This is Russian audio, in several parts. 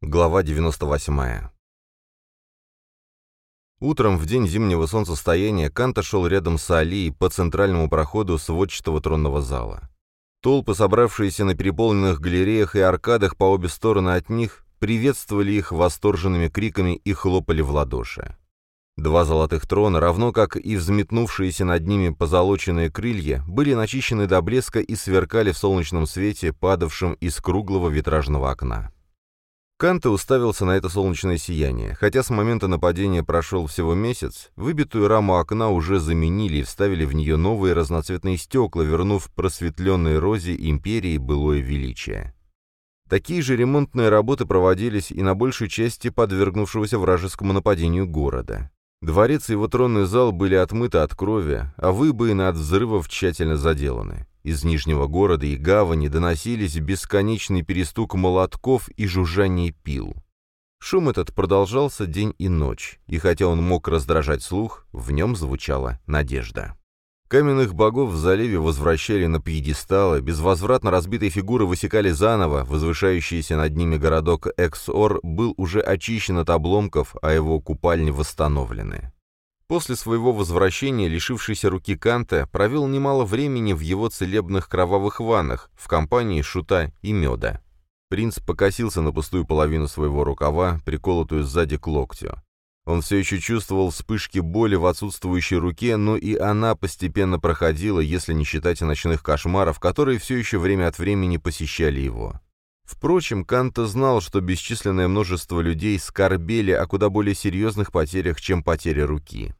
Глава 98. Утром, в день зимнего солнцестояния, Канта шел рядом с Алией по центральному проходу сводчатого тронного зала. Толпы, собравшиеся на переполненных галереях и аркадах по обе стороны от них, приветствовали их восторженными криками и хлопали в ладоши. Два золотых трона, равно как и взметнувшиеся над ними позолоченные крылья, были начищены до блеска и сверкали в солнечном свете, падавшем из круглого витражного окна. Канта уставился на это солнечное сияние. Хотя с момента нападения прошел всего месяц, выбитую раму окна уже заменили и вставили в нее новые разноцветные стекла, вернув просветленной розе империи былое величие. Такие же ремонтные работы проводились и на большей части подвергнувшегося вражескому нападению города. Дворец и его тронный зал были отмыты от крови, а выбоины от взрывов тщательно заделаны. Из Нижнего города и гавани доносились бесконечный перестук молотков и жужжание пил. Шум этот продолжался день и ночь, и хотя он мог раздражать слух, в нем звучала надежда. Каменных богов в заливе возвращали на пьедесталы, безвозвратно разбитые фигуры высекали заново, возвышающийся над ними городок Эксор был уже очищен от обломков, а его купальни восстановлены. После своего возвращения лишившийся руки Канта провел немало времени в его целебных кровавых ваннах, в компании шута и меда. Принц покосился на пустую половину своего рукава, приколотую сзади к локтю. Он все еще чувствовал вспышки боли в отсутствующей руке, но и она постепенно проходила, если не считать ночных кошмаров, которые все еще время от времени посещали его. Впрочем, Канта знал, что бесчисленное множество людей скорбели о куда более серьезных потерях, чем потеря руки.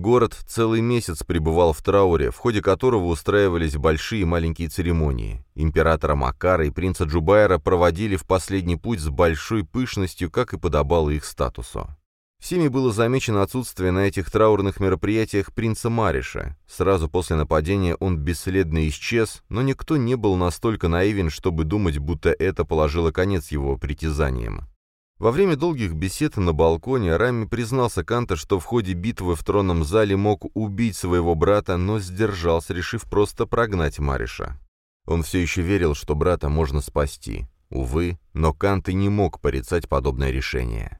Город целый месяц пребывал в трауре, в ходе которого устраивались большие и маленькие церемонии. Императора Макара и принца Джубайра проводили в последний путь с большой пышностью, как и подобало их статусу. Всеми было замечено отсутствие на этих траурных мероприятиях принца Мариша. Сразу после нападения он бесследно исчез, но никто не был настолько наивен, чтобы думать, будто это положило конец его притязаниям. Во время долгих бесед на балконе Рами признался Канта, что в ходе битвы в тронном зале мог убить своего брата, но сдержался, решив просто прогнать Мариша. Он все еще верил, что брата можно спасти. Увы, но Кант не мог порицать подобное решение.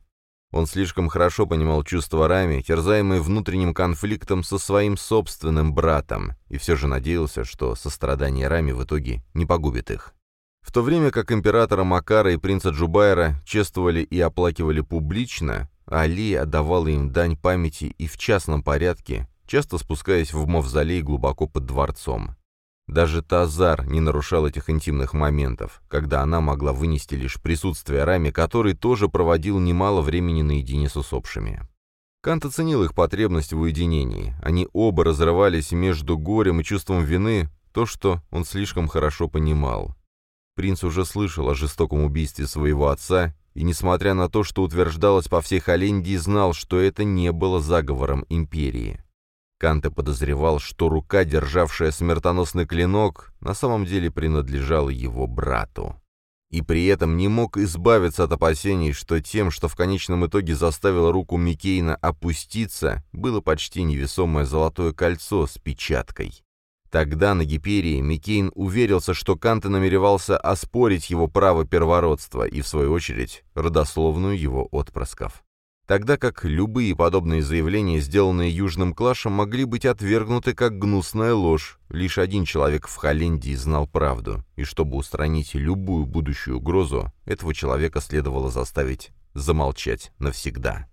Он слишком хорошо понимал чувства Рами, терзаемые внутренним конфликтом со своим собственным братом, и все же надеялся, что сострадание Рами в итоге не погубит их. В то время как императора Макара и принца Джубайра чествовали и оплакивали публично, Али отдавала им дань памяти и в частном порядке, часто спускаясь в мавзолей глубоко под дворцом. Даже Тазар не нарушал этих интимных моментов, когда она могла вынести лишь присутствие Рами, который тоже проводил немало времени наедине с усопшими. Кант оценил их потребность в уединении. Они оба разрывались между горем и чувством вины, то, что он слишком хорошо понимал. Принц уже слышал о жестоком убийстве своего отца, и, несмотря на то, что утверждалось по всей Холландии, знал, что это не было заговором империи. Канте подозревал, что рука, державшая смертоносный клинок, на самом деле принадлежала его брату. И при этом не мог избавиться от опасений, что тем, что в конечном итоге заставило руку Микейна опуститься, было почти невесомое золотое кольцо с печаткой. Тогда на Гиперии Микейн уверился, что Канте намеревался оспорить его право первородства и, в свою очередь, родословную его отпрысков тогда как любые подобные заявления, сделанные Южным Клашем, могли быть отвергнуты как гнусная ложь. Лишь один человек в Холландии знал правду, и чтобы устранить любую будущую угрозу, этого человека следовало заставить замолчать навсегда.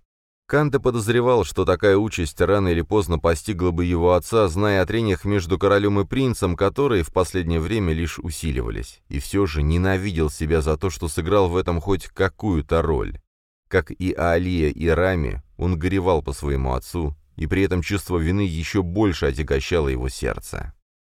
Канте подозревал, что такая участь рано или поздно постигла бы его отца, зная о трениях между королем и принцем, которые в последнее время лишь усиливались, и все же ненавидел себя за то, что сыграл в этом хоть какую-то роль. Как и Алия и Рами, он горевал по своему отцу, и при этом чувство вины еще больше отягощало его сердце.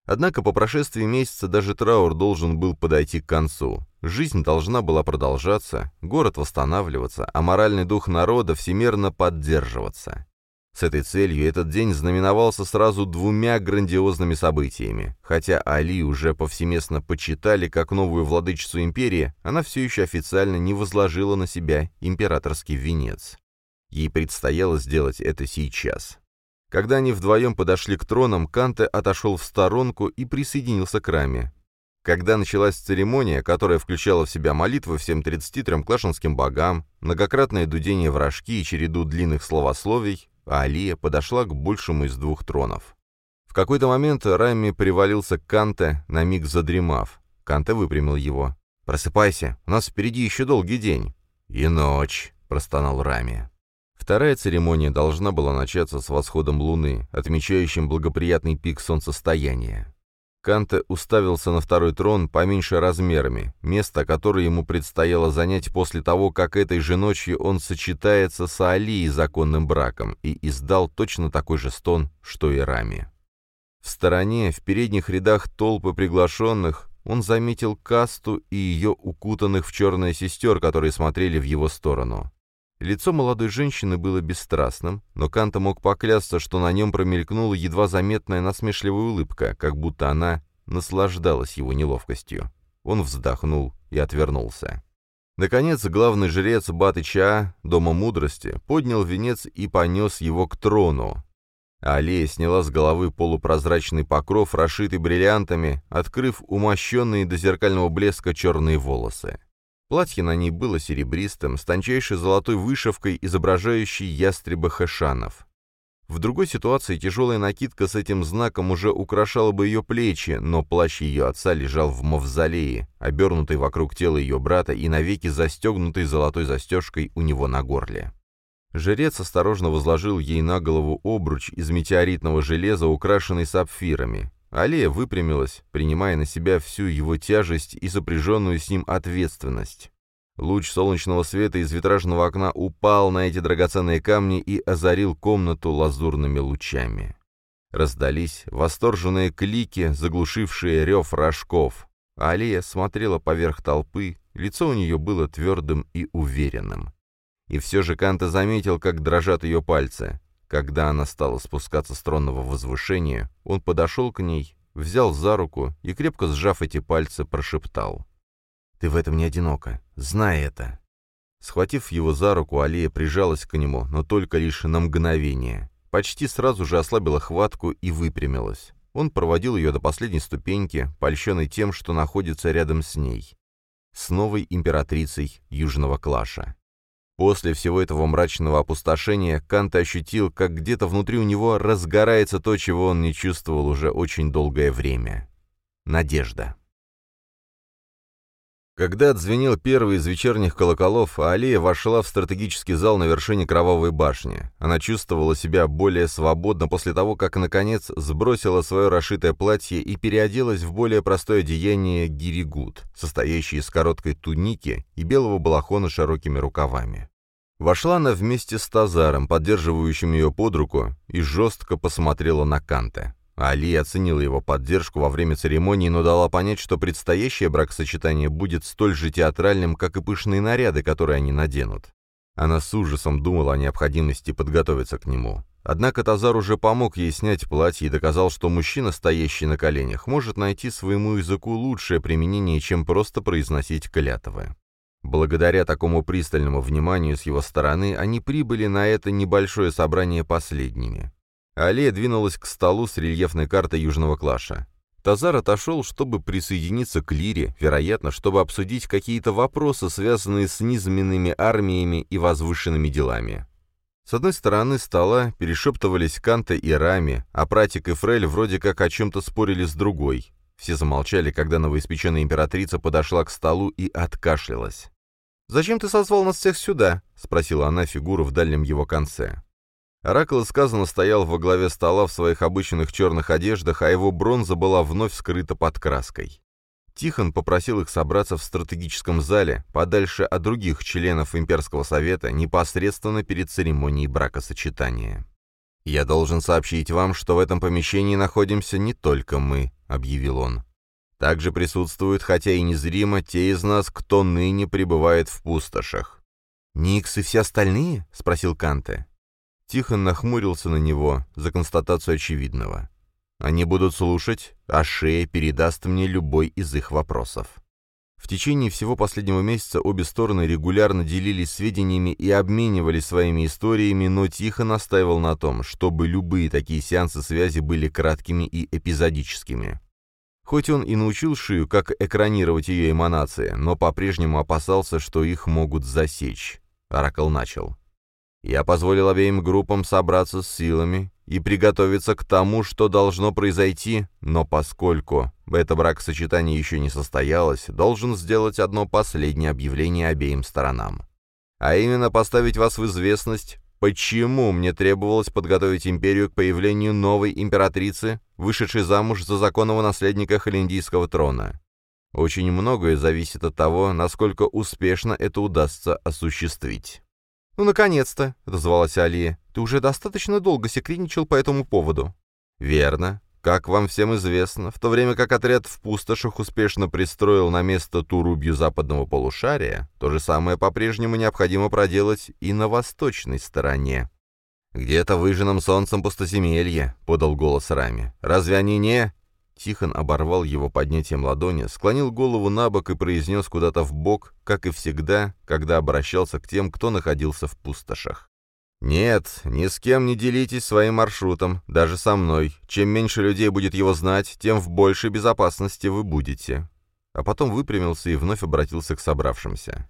Однако по прошествии месяца даже траур должен был подойти к концу. Жизнь должна была продолжаться, город восстанавливаться, а моральный дух народа всемерно поддерживаться. С этой целью этот день знаменовался сразу двумя грандиозными событиями. Хотя Али уже повсеместно почитали как новую владычицу империи, она все еще официально не возложила на себя императорский венец. Ей предстояло сделать это сейчас. Когда они вдвоем подошли к тронам, Канте отошел в сторонку и присоединился к раме. Когда началась церемония, которая включала в себя молитвы всем 33 клашинским богам, многократное дудение вражки и череду длинных словословий, Алия подошла к большему из двух тронов. В какой-то момент Рами привалился к Канте, на миг задремав. Канте выпрямил его. «Просыпайся, у нас впереди еще долгий день». «И ночь», — простонал Рами. Вторая церемония должна была начаться с восходом луны, отмечающим благоприятный пик солнцестояния. Канте уставился на второй трон поменьше размерами, место, которое ему предстояло занять после того, как этой же ночью он сочетается с Алией законным браком, и издал точно такой же стон, что и Рами. В стороне, в передних рядах толпы приглашенных, он заметил касту и ее укутанных в черное сестер, которые смотрели в его сторону. Лицо молодой женщины было бесстрастным, но Канта мог поклясться, что на нем промелькнула едва заметная насмешливая улыбка, как будто она наслаждалась его неловкостью. Он вздохнул и отвернулся. Наконец, главный жрец Батыча, Дома Мудрости, поднял венец и понес его к трону. Алия сняла с головы полупрозрачный покров, расшитый бриллиантами, открыв умощенные до зеркального блеска черные волосы. Платье на ней было серебристым, с тончайшей золотой вышивкой, изображающей ястреба хэшанов. В другой ситуации тяжелая накидка с этим знаком уже украшала бы ее плечи, но плащ ее отца лежал в мавзолее, обернутый вокруг тела ее брата и навеки застегнутый золотой застежкой у него на горле. Жрец осторожно возложил ей на голову обруч из метеоритного железа, украшенный сапфирами. Алия выпрямилась, принимая на себя всю его тяжесть и сопряженную с ним ответственность. Луч солнечного света из витражного окна упал на эти драгоценные камни и озарил комнату лазурными лучами. Раздались восторженные клики, заглушившие рев рожков. Алия смотрела поверх толпы, лицо у нее было твердым и уверенным. И все же Канта заметил, как дрожат ее пальцы. Когда она стала спускаться с тронного возвышения, он подошел к ней, взял за руку и, крепко сжав эти пальцы, прошептал. «Ты в этом не одинока. Знай это». Схватив его за руку, Алия прижалась к нему, но только лишь на мгновение. Почти сразу же ослабила хватку и выпрямилась. Он проводил ее до последней ступеньки, польщенный тем, что находится рядом с ней. С новой императрицей Южного Клаша. После всего этого мрачного опустошения Кант ощутил, как где-то внутри у него разгорается то, чего он не чувствовал уже очень долгое время. Надежда. Когда отзвенел первый из вечерних колоколов, Алия вошла в стратегический зал на вершине Кровавой башни. Она чувствовала себя более свободно после того, как, наконец, сбросила свое расшитое платье и переоделась в более простое одеяние гиригут, состоящее из короткой туники и белого балахона с широкими рукавами. Вошла она вместе с Тазаром, поддерживающим ее под руку, и жестко посмотрела на Канта. Али оценила его поддержку во время церемонии, но дала понять, что предстоящее бракосочетание будет столь же театральным, как и пышные наряды, которые они наденут. Она с ужасом думала о необходимости подготовиться к нему. Однако Тазар уже помог ей снять платье и доказал, что мужчина, стоящий на коленях, может найти своему языку лучшее применение, чем просто произносить клятвы. Благодаря такому пристальному вниманию с его стороны, они прибыли на это небольшое собрание последними. Аллея двинулась к столу с рельефной картой Южного Клаша. Тазар отошел, чтобы присоединиться к Лире, вероятно, чтобы обсудить какие-то вопросы, связанные с низменными армиями и возвышенными делами. С одной стороны стола перешептывались Канта и Рами, а Пратик и Фрель вроде как о чем-то спорили с другой. Все замолчали, когда новоиспеченная императрица подошла к столу и откашлялась. «Зачем ты созвал нас всех сюда?» — спросила она фигуру в дальнем его конце. Оракл сказано стоял во главе стола в своих обычных черных одеждах, а его бронза была вновь скрыта под краской. Тихон попросил их собраться в стратегическом зале, подальше от других членов Имперского совета, непосредственно перед церемонией бракосочетания. «Я должен сообщить вам, что в этом помещении находимся не только мы», — объявил он. «Также присутствуют, хотя и незримо, те из нас, кто ныне пребывает в пустошах». «Никс и все остальные?» — спросил Канте. Тихон нахмурился на него за констатацию очевидного. «Они будут слушать, а Шея передаст мне любой из их вопросов». В течение всего последнего месяца обе стороны регулярно делились сведениями и обменивались своими историями, но тихо настаивал на том, чтобы любые такие сеансы связи были краткими и эпизодическими. Хоть он и научил Шию, как экранировать ее эманации, но по-прежнему опасался, что их могут засечь. Оракл начал. «Я позволил обеим группам собраться с силами и приготовиться к тому, что должно произойти, но поскольку это бракосочетание еще не состоялось, должен сделать одно последнее объявление обеим сторонам. А именно поставить вас в известность, почему мне требовалось подготовить империю к появлению новой императрицы, вышедшей замуж за законного наследника Холиндийского трона. Очень многое зависит от того, насколько успешно это удастся осуществить. «Ну, наконец-то!» — отозвалась Алия. «Ты уже достаточно долго секретничал по этому поводу». «Верно. Как вам всем известно, в то время как отряд в пустошах успешно пристроил на место ту рубью западного полушария, то же самое по-прежнему необходимо проделать и на восточной стороне. «Где-то выжженным солнцем пустоземелье», — подал голос Рами. «Разве они не...» Тихон оборвал его поднятием ладони, склонил голову на бок и произнес куда-то в бок, как и всегда, когда обращался к тем, кто находился в пустошах. «Нет, ни с кем не делитесь своим маршрутом, даже со мной. Чем меньше людей будет его знать, тем в большей безопасности вы будете». А потом выпрямился и вновь обратился к собравшимся.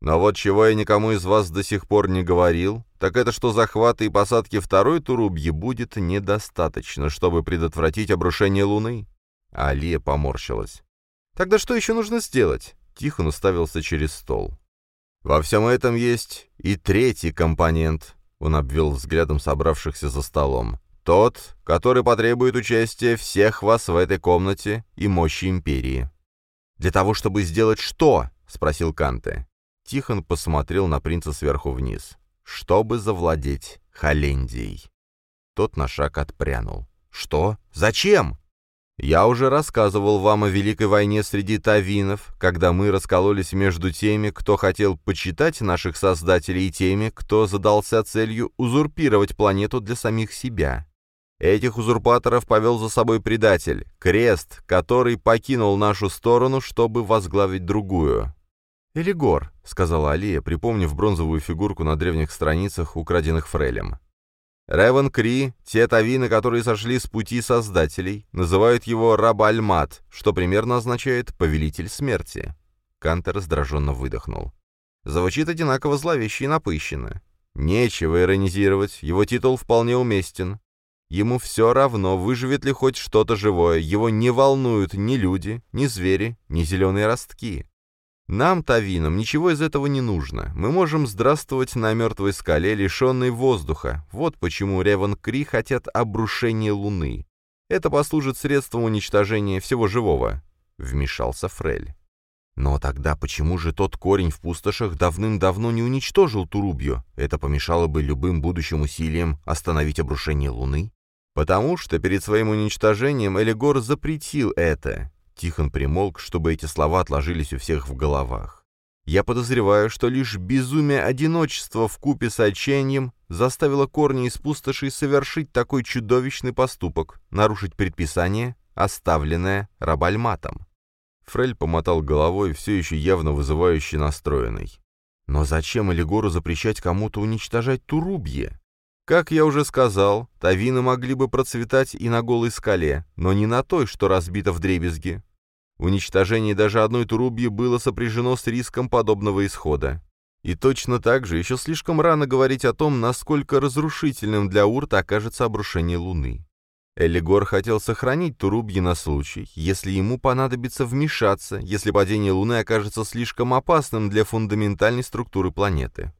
«Но вот чего я никому из вас до сих пор не говорил, так это что захвата и посадки второй турубьи будет недостаточно, чтобы предотвратить обрушение Луны». Алия поморщилась. «Тогда что еще нужно сделать?» Тихон уставился через стол. «Во всем этом есть и третий компонент», он обвел взглядом собравшихся за столом. «Тот, который потребует участия всех вас в этой комнате и мощи Империи». «Для того, чтобы сделать что?» — спросил Канте. Тихон посмотрел на принца сверху вниз. «Чтобы завладеть Холлендией». Тот на шаг отпрянул. «Что? Зачем?» Я уже рассказывал вам о Великой войне среди тавинов, когда мы раскололись между теми, кто хотел почитать наших создателей, и теми, кто задался целью узурпировать планету для самих себя. Этих узурпаторов повел за собой предатель, Крест, который покинул нашу сторону, чтобы возглавить другую. «Элигор», — сказала Алия, припомнив бронзовую фигурку на древних страницах, украденных Фрелем. Ревен Кри, те тавины, которые сошли с пути создателей, называют его Раб-Аль-Мат, что примерно означает «повелитель смерти». Кантер раздраженно выдохнул. Звучит одинаково зловеще и напыщенно. Нечего иронизировать, его титул вполне уместен. Ему все равно, выживет ли хоть что-то живое, его не волнуют ни люди, ни звери, ни зеленые ростки. Нам, Тавинам, ничего из этого не нужно. Мы можем здравствовать на мертвой скале, лишенной воздуха. Вот почему Реван Кри хотят обрушения Луны. Это послужит средством уничтожения всего живого», — вмешался Фрель. «Но тогда почему же тот корень в пустошах давным-давно не уничтожил Турубью? Это помешало бы любым будущим усилиям остановить обрушение Луны?» «Потому что перед своим уничтожением Элигор запретил это. Тихон примолк, чтобы эти слова отложились у всех в головах. Я подозреваю, что лишь безумие одиночества в купе с отчаянием заставило корни из пустоши совершить такой чудовищный поступок, нарушить предписание, оставленное Рабальматом. Фрель помотал головой, все еще явно вызывающе настроенный. Но зачем Элигору запрещать кому-то уничтожать Турубье? Как я уже сказал, тавины могли бы процветать и на голой скале, но не на той, что разбита в дребезги. Уничтожение даже одной турубьи было сопряжено с риском подобного исхода. И точно так же еще слишком рано говорить о том, насколько разрушительным для Урта окажется обрушение Луны. Элигор хотел сохранить Турубьи на случай, если ему понадобится вмешаться, если падение Луны окажется слишком опасным для фундаментальной структуры планеты.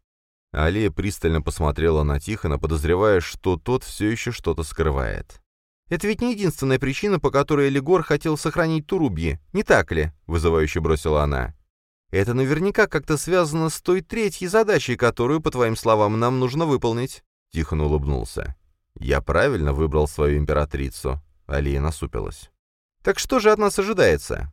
Алия пристально посмотрела на Тихона, подозревая, что тот все еще что-то скрывает. Это ведь не единственная причина, по которой Элигор хотел сохранить Турубье, не так ли?» — вызывающе бросила она. «Это наверняка как-то связано с той третьей задачей, которую, по твоим словам, нам нужно выполнить». Тихон улыбнулся. «Я правильно выбрал свою императрицу?» Алия насупилась. «Так что же от нас ожидается?»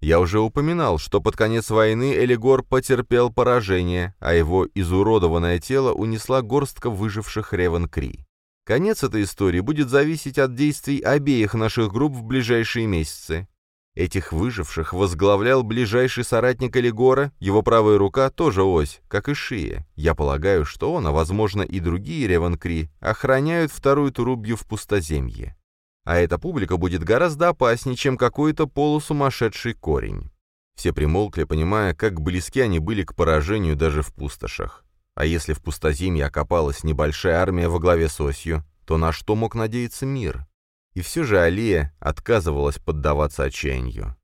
Я уже упоминал, что под конец войны Элигор потерпел поражение, а его изуродованное тело унесла горстка выживших Ревен Кри. Конец этой истории будет зависеть от действий обеих наших групп в ближайшие месяцы. Этих выживших возглавлял ближайший соратник Элигора, его правая рука тоже ось, как и шия. Я полагаю, что он, а возможно и другие Реванкри, охраняют вторую Турубью в пустоземье. А эта публика будет гораздо опаснее, чем какой-то полусумасшедший корень. Все примолкли, понимая, как близки они были к поражению даже в пустошах. А если в пустоземье окопалась небольшая армия во главе с осью, то на что мог надеяться мир? И все же Алия отказывалась поддаваться отчаянию.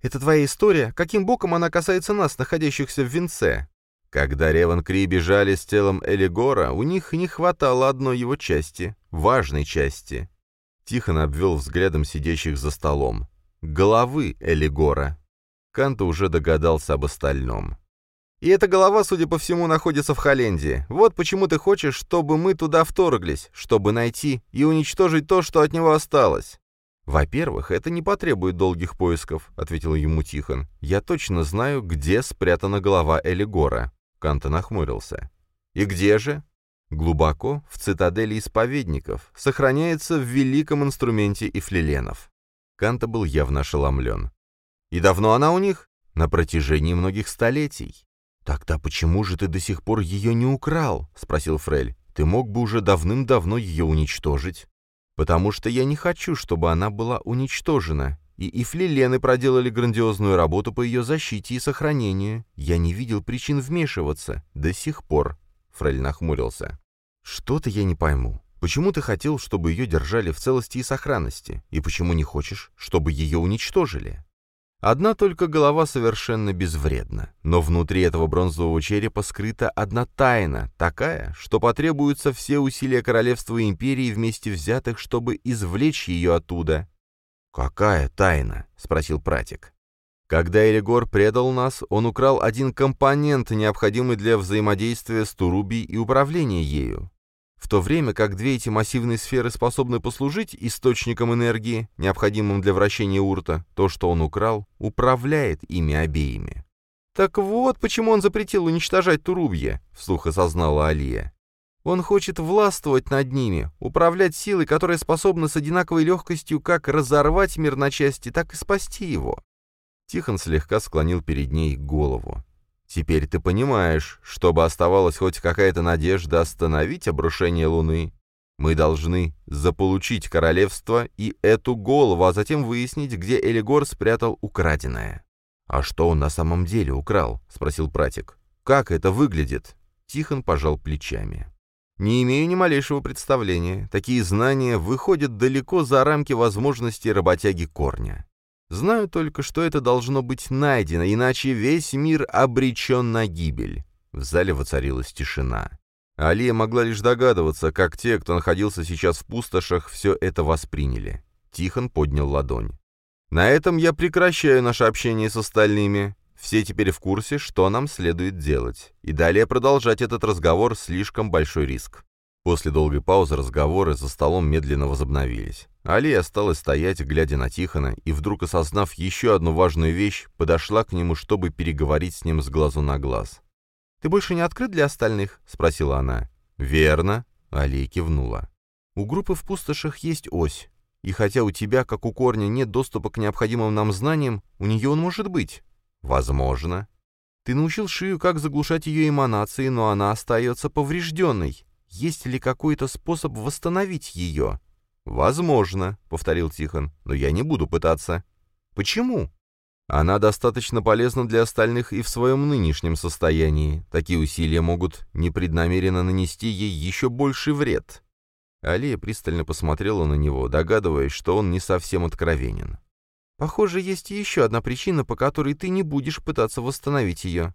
«Это твоя история? Каким боком она касается нас, находящихся в венце?» Когда Реван Кри бежали с телом Элигора, у них не хватало одной его части, важной части. Тихон обвел взглядом сидящих за столом. Головы Элигора. Канта уже догадался об остальном. «И эта голова, судя по всему, находится в Холландии. Вот почему ты хочешь, чтобы мы туда вторглись, чтобы найти и уничтожить то, что от него осталось». «Во-первых, это не потребует долгих поисков», — ответил ему Тихон. «Я точно знаю, где спрятана голова Элигора». Канта нахмурился. «И где же?» «Глубоко, в цитадели исповедников, сохраняется в великом инструменте ифлеленов». Канта был явно ошеломлен. «И давно она у них?» «На протяжении многих столетий». «Тогда почему же ты до сих пор ее не украл?» — спросил Фрель. «Ты мог бы уже давным-давно ее уничтожить». «Потому что я не хочу, чтобы она была уничтожена и Ифлилены проделали грандиозную работу по ее защите и сохранению. Я не видел причин вмешиваться. До сих пор. Фрель нахмурился. Что-то я не пойму. Почему ты хотел, чтобы ее держали в целости и сохранности? И почему не хочешь, чтобы ее уничтожили? Одна только голова совершенно безвредна, но внутри этого бронзового черепа скрыта одна тайна, такая, что потребуются все усилия королевства и империи вместе взятых, чтобы извлечь ее оттуда. «Какая тайна?» — спросил пратик. Когда Элигор предал нас, он украл один компонент, необходимый для взаимодействия с Турубией и управления ею. В то время как две эти массивные сферы способны послужить источником энергии, необходимым для вращения урта, то, что он украл, управляет ими обеими. «Так вот, почему он запретил уничтожать Турубье», — вслух осознала Алия. Он хочет властвовать над ними, управлять силой, которая способна с одинаковой легкостью как разорвать мир на части, так и спасти его. Тихон слегка склонил перед ней голову. «Теперь ты понимаешь, чтобы оставалась хоть какая-то надежда остановить обрушение Луны, мы должны заполучить королевство и эту голову, а затем выяснить, где Элигор спрятал украденное». «А что он на самом деле украл?» — спросил пратик. «Как это выглядит?» Тихон пожал плечами. Не имею ни малейшего представления. Такие знания выходят далеко за рамки возможностей работяги корня. Знаю только, что это должно быть найдено, иначе весь мир обречен на гибель. В зале воцарилась тишина. Алия могла лишь догадываться, как те, кто находился сейчас в пустошах, все это восприняли. Тихон поднял ладонь. «На этом я прекращаю наше общение с остальными. Все теперь в курсе, что нам следует делать, и далее продолжать этот разговор слишком большой риск. После долгой паузы разговоры за столом медленно возобновились. Али осталась стоять, глядя на Тихона, и вдруг, осознав еще одну важную вещь, подошла к нему, чтобы переговорить с ним с глазу на глаз. «Ты больше не открыт для остальных?» — спросила она. «Верно», — Али кивнула. «У группы в пустошах есть ось, и хотя у тебя, как у корня, нет доступа к необходимым нам знаниям, у нее он может быть. Возможно. Ты научил Шию, как заглушать ее эманации, но она остается поврежденной. Есть ли какой-то способ восстановить ее? Возможно, повторил Тихон, но я не буду пытаться. Почему? Она достаточно полезна для остальных и в своем нынешнем состоянии. Такие усилия могут непреднамеренно нанести ей еще больший вред. Алия пристально посмотрела на него, догадываясь, что он не совсем откровенен. Похоже, есть еще одна причина, по которой ты не будешь пытаться восстановить ее.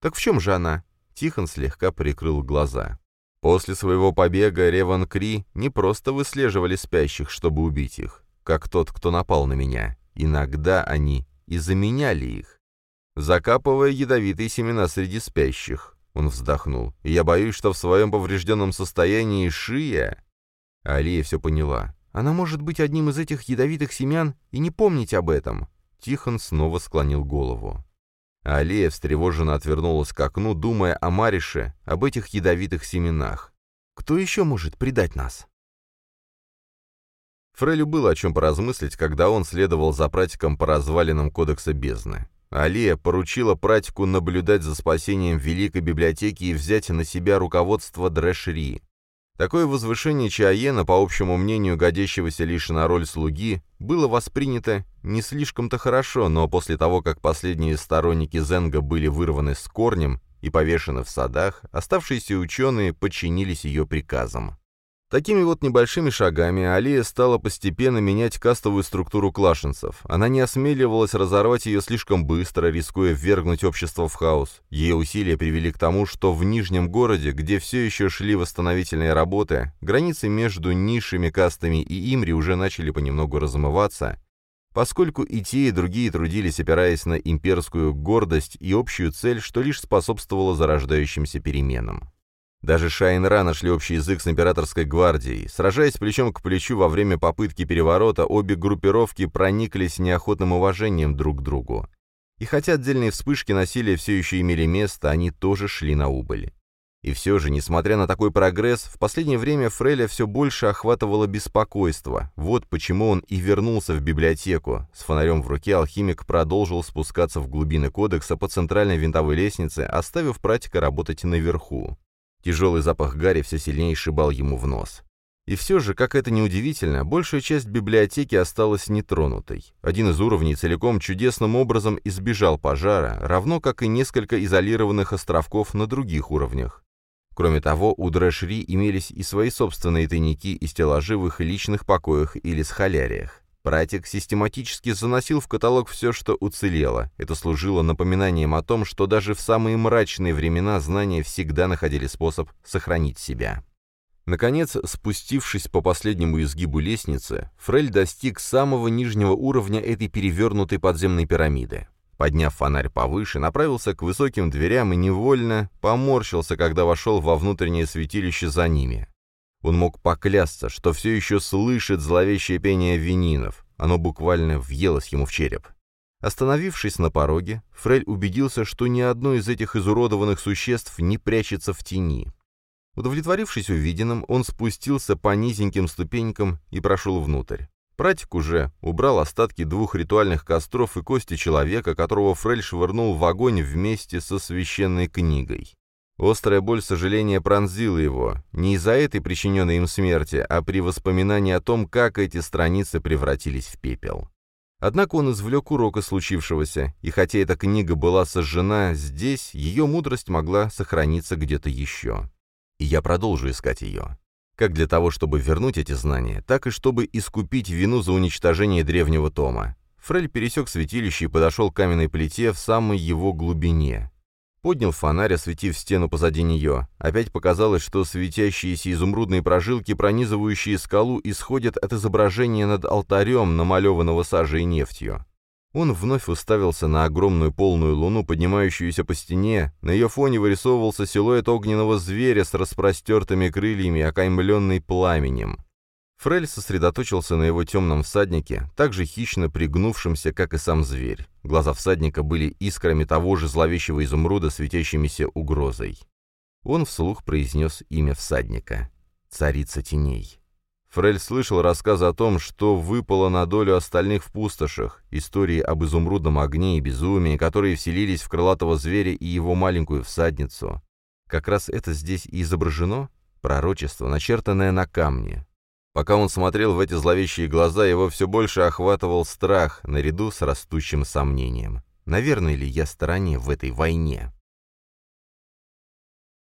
Так в чем же она? Тихон слегка прикрыл глаза. После своего побега Реван Кри не просто выслеживали спящих, чтобы убить их, как тот, кто напал на меня. Иногда они и заменяли их. Закапывая ядовитые семена среди спящих, он вздохнул. Я боюсь, что в своем поврежденном состоянии Шия... Алия все поняла. Она может быть одним из этих ядовитых семян и не помнить об этом. Тихон снова склонил голову. Алия встревоженно отвернулась к окну, думая о Марише, об этих ядовитых семенах. Кто еще может предать нас? Фрелю было о чем поразмыслить, когда он следовал за пратиком по развалинам Кодекса Бездны. Алия поручила пратику наблюдать за спасением Великой Библиотеки и взять на себя руководство Дрэшри. Такое возвышение Чаена, по общему мнению, годящегося лишь на роль слуги, было воспринято не слишком-то хорошо, но после того, как последние сторонники Зенга были вырваны с корнем и повешены в садах, оставшиеся ученые подчинились ее приказам. Такими вот небольшими шагами Алия стала постепенно менять кастовую структуру клашенцев. Она не осмеливалась разорвать ее слишком быстро, рискуя ввергнуть общество в хаос. Ее усилия привели к тому, что в Нижнем городе, где все еще шли восстановительные работы, границы между низшими кастами и Имри уже начали понемногу размываться, поскольку и те, и другие трудились, опираясь на имперскую гордость и общую цель, что лишь способствовало зарождающимся переменам. Даже Шайнра нашли общий язык с императорской гвардией. Сражаясь плечом к плечу во время попытки переворота, обе группировки прониклись неохотным уважением друг к другу. И хотя отдельные вспышки насилия все еще имели место, они тоже шли на убыль. И все же, несмотря на такой прогресс, в последнее время Фреля все больше охватывало беспокойство. Вот почему он и вернулся в библиотеку. С фонарем в руке алхимик продолжил спускаться в глубины кодекса по центральной винтовой лестнице, оставив практика работать наверху. Тяжелый запах гари все сильнее шибал ему в нос. И все же, как это ни удивительно, большая часть библиотеки осталась нетронутой. Один из уровней целиком чудесным образом избежал пожара, равно как и несколько изолированных островков на других уровнях. Кроме того, у Дрэшри имелись и свои собственные тайники и стеллажи в их личных покоях или схоляриях. Пратик систематически заносил в каталог все, что уцелело. Это служило напоминанием о том, что даже в самые мрачные времена знания всегда находили способ сохранить себя. Наконец, спустившись по последнему изгибу лестницы, Фрель достиг самого нижнего уровня этой перевернутой подземной пирамиды. Подняв фонарь повыше, направился к высоким дверям и невольно поморщился, когда вошел во внутреннее святилище за ними. Он мог поклясться, что все еще слышит зловещее пение вининов. Оно буквально въелось ему в череп. Остановившись на пороге, Фрель убедился, что ни одно из этих изуродованных существ не прячется в тени. Удовлетворившись увиденным, он спустился по низеньким ступенькам и прошел внутрь. Пратик уже убрал остатки двух ритуальных костров и кости человека, которого Фрель швырнул в огонь вместе со священной книгой. Острая боль сожаления пронзила его, не из-за этой причиненной им смерти, а при воспоминании о том, как эти страницы превратились в пепел. Однако он извлек урок из случившегося, и хотя эта книга была сожжена здесь, ее мудрость могла сохраниться где-то еще. И я продолжу искать ее. Как для того, чтобы вернуть эти знания, так и чтобы искупить вину за уничтожение древнего тома. Фрель пересек святилище и подошел к каменной плите в самой его глубине. Поднял фонарь, осветив стену позади нее. Опять показалось, что светящиеся изумрудные прожилки, пронизывающие скалу, исходят от изображения над алтарем, намалеванного сажей и нефтью. Он вновь уставился на огромную полную луну, поднимающуюся по стене. На ее фоне вырисовывался силуэт огненного зверя с распростертыми крыльями, окаймленный пламенем. Фрель сосредоточился на его темном всаднике, так же хищно пригнувшемся, как и сам зверь. Глаза всадника были искрами того же зловещего изумруда, светящимися угрозой. Он вслух произнес имя всадника. «Царица теней». Фрель слышал рассказы о том, что выпало на долю остальных в пустошах, истории об изумрудном огне и безумии, которые вселились в крылатого зверя и его маленькую всадницу. Как раз это здесь и изображено? Пророчество, начертанное на камне. Пока он смотрел в эти зловещие глаза, его все больше охватывал страх, наряду с растущим сомнением. Наверное ли я стороне в этой войне?